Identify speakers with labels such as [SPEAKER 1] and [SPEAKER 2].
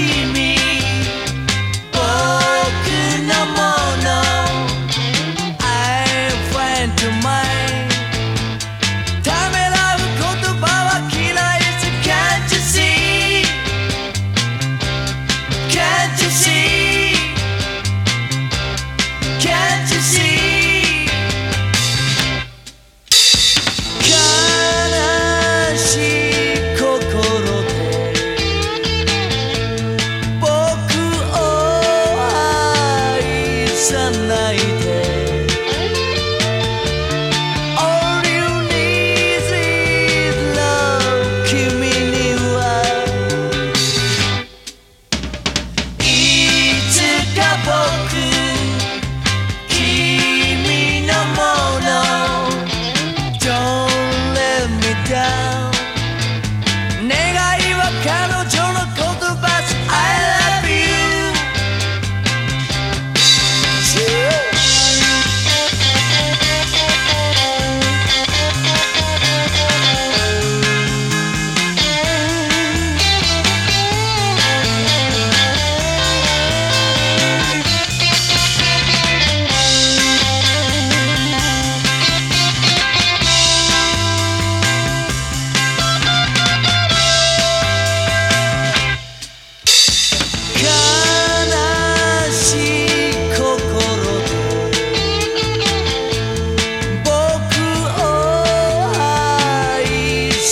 [SPEAKER 1] me.